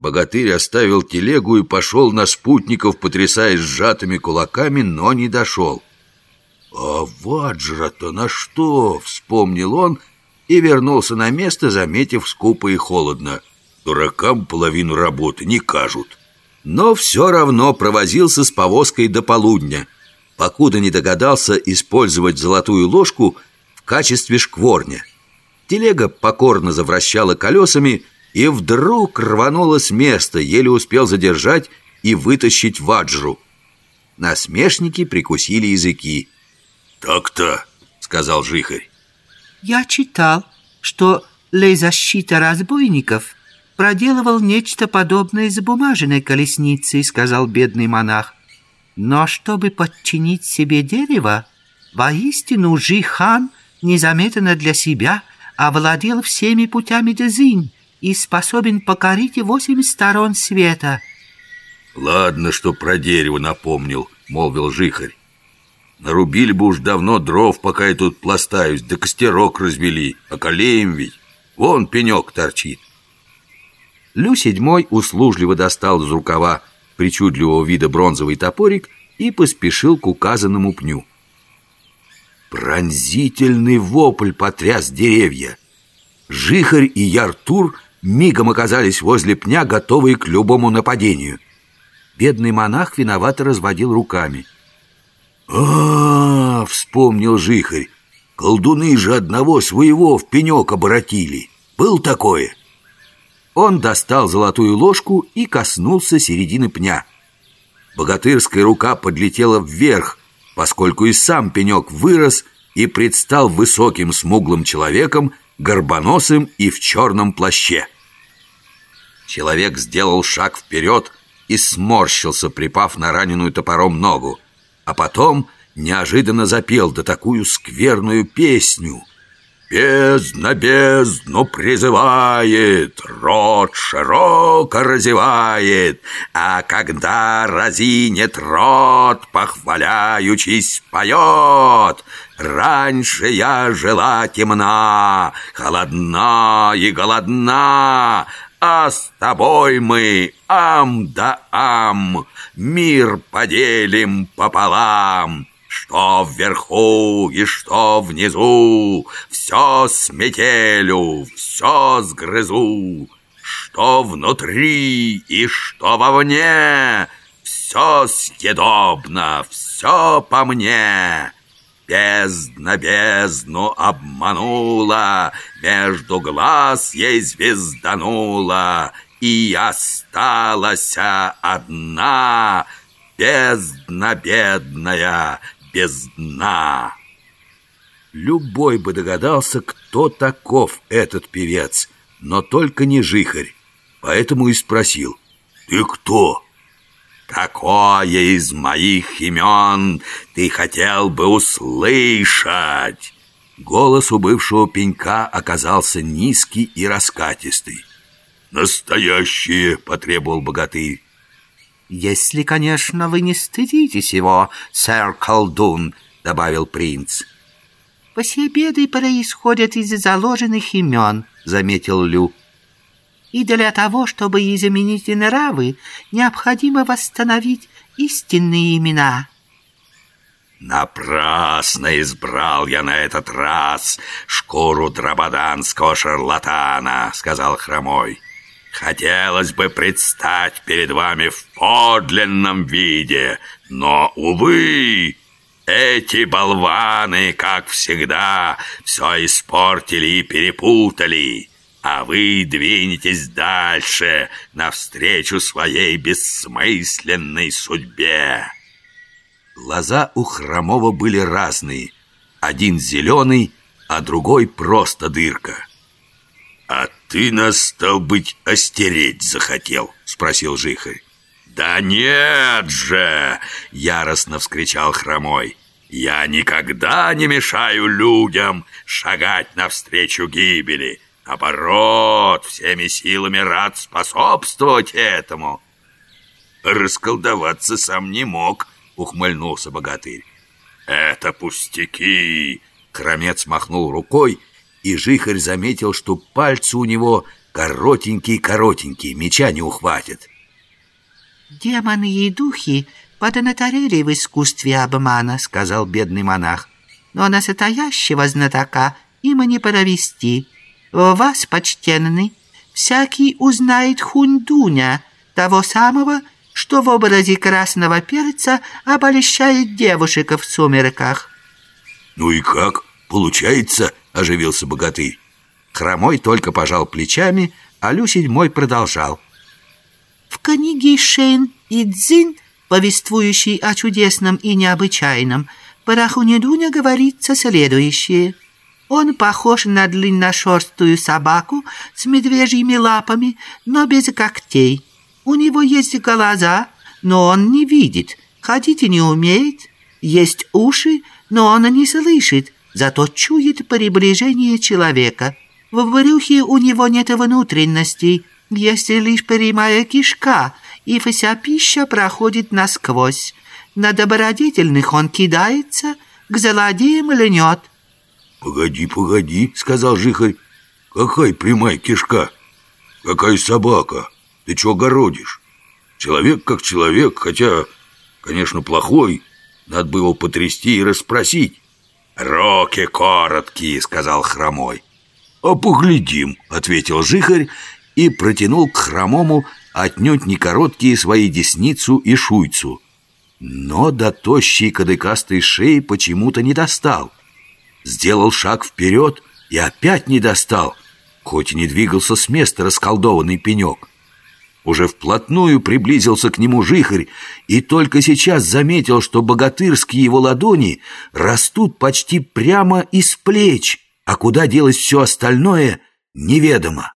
Богатырь оставил телегу и пошел на спутников, потрясая сжатыми кулаками, но не дошел. «А ваджра-то на что?» — вспомнил он и вернулся на место, заметив скупо и холодно. «Дуракам половину работы не кажут». Но все равно провозился с повозкой до полудня, покуда не догадался использовать золотую ложку в качестве шкворня. Телега покорно завращала колесами, и вдруг рванула с места, еле успел задержать и вытащить ваджру. Насмешники прикусили языки. «Так-то», — сказал Жихарь. «Я читал, что защита разбойников проделывал нечто подобное с бумажной колесницей», — сказал бедный монах. «Но чтобы подчинить себе дерево, воистину Жихан незаметно для себя овладел всеми путями Дезинь, и способен покорить восемь сторон света. Ладно, что про дерево напомнил, молвил Жихарь. Нарубили бы уж давно дров, пока я тут пластаюсь, да костерок развели, околеем ведь. Вон пенек торчит. Лю седьмой услужливо достал из рукава причудливого вида бронзовый топорик и поспешил к указанному пню. Пронзительный вопль потряс деревья. Жихарь и Яртур мигом оказались возле пня, готовые к любому нападению. Бедный монах виновато разводил руками. а, -а, -а вспомнил Жихарь. «Колдуны же одного своего в пенек оборотили. Был такое?» Он достал золотую ложку и коснулся середины пня. Богатырская рука подлетела вверх, поскольку и сам пенек вырос и предстал высоким смуглым человеком горбоносым и в черном плаще. Человек сделал шаг вперед и сморщился, припав на раненую топором ногу, а потом неожиданно запел да такую скверную песню — Бездна бездну призывает, рот широко разевает, А когда разинет рот, похваляючись, поет. Раньше я жила темна, холодна и голодна, А с тобой мы ам да ам, мир поделим пополам. Что вверху и что внизу, Все сметелю, все сгрызу. Что внутри и что вовне, Все съедобно, все по мне. Бездна бездну обманула, Между глаз ей звезданула, И осталась одна Бездна бедная, без дна. Любой бы догадался, кто таков этот певец, но только не жихарь, поэтому и спросил, «Ты кто?» «Какое из моих имен ты хотел бы услышать?» Голос у бывшего пенька оказался низкий и раскатистый. «Настоящее!» — потребовал богатырь. «Если, конечно, вы не стыдитесь его, сэр-колдун», — добавил принц. «Все беды происходят из заложенных имен», — заметил Лю. «И для того, чтобы изменить нравы, необходимо восстановить истинные имена». «Напрасно избрал я на этот раз шкуру драбаданского шарлатана», — сказал Хромой. Хотелось бы предстать перед вами в подлинном виде, но, увы, эти болваны, как всегда, все испортили и перепутали, а вы двинетесь дальше, навстречу своей бессмысленной судьбе. Глаза у Хромова были разные. Один зеленый, а другой просто дырка. «А ты нас, стал быть, остереть захотел?» — спросил Жихарь. «Да нет же!» — яростно вскричал Хромой. «Я никогда не мешаю людям шагать навстречу гибели. Наоборот, всеми силами рад способствовать этому». «Расколдоваться сам не мог», — ухмыльнулся богатырь. «Это пустяки!» Хромец махнул рукой и Жихарь заметил, что пальцы у него, Коротенький-коротенький, меча не ухватит. «Демоны и духи поднаторели в искусстве обмана», — сказал бедный монах. «Но настоящего знатока им не провести. Вас, почтенный, всякий узнает хундуня, того самого, что в образе красного перца обольщает девушек в сумерках». «Ну и как? Получается?» — оживился богатырь. Хромой только пожал плечами, а Лю седьмой продолжал. В книге Шейн и Цзин, повествующей о чудесном и необычайном, про Хунедуня говорится следующее. Он похож на длинношерстую собаку с медвежьими лапами, но без когтей. У него есть глаза, но он не видит, ходить не умеет, есть уши, но он не слышит, зато чует приближение человека. В брюхе у него нет внутренностей, есть лишь прямая кишка, и вся пища проходит насквозь. На добродетельных он кидается, к злодеям льнет. «Погоди, погоди», — сказал Жихарь. «Какая прямая кишка? Какая собака? Ты чего городишь? Человек как человек, хотя, конечно, плохой. Надо бы его потрясти и расспросить». «Роки короткие», — сказал Хромой. «А поглядим», — ответил Жихарь и протянул к Хромому отнюдь не короткие свои десницу и шуйцу. Но до тощей кадыкастой шеи почему-то не достал. Сделал шаг вперед и опять не достал, хоть и не двигался с места расколдованный пенек. Уже вплотную приблизился к нему жихарь и только сейчас заметил, что богатырские его ладони растут почти прямо из плеч, а куда делось все остальное, неведомо.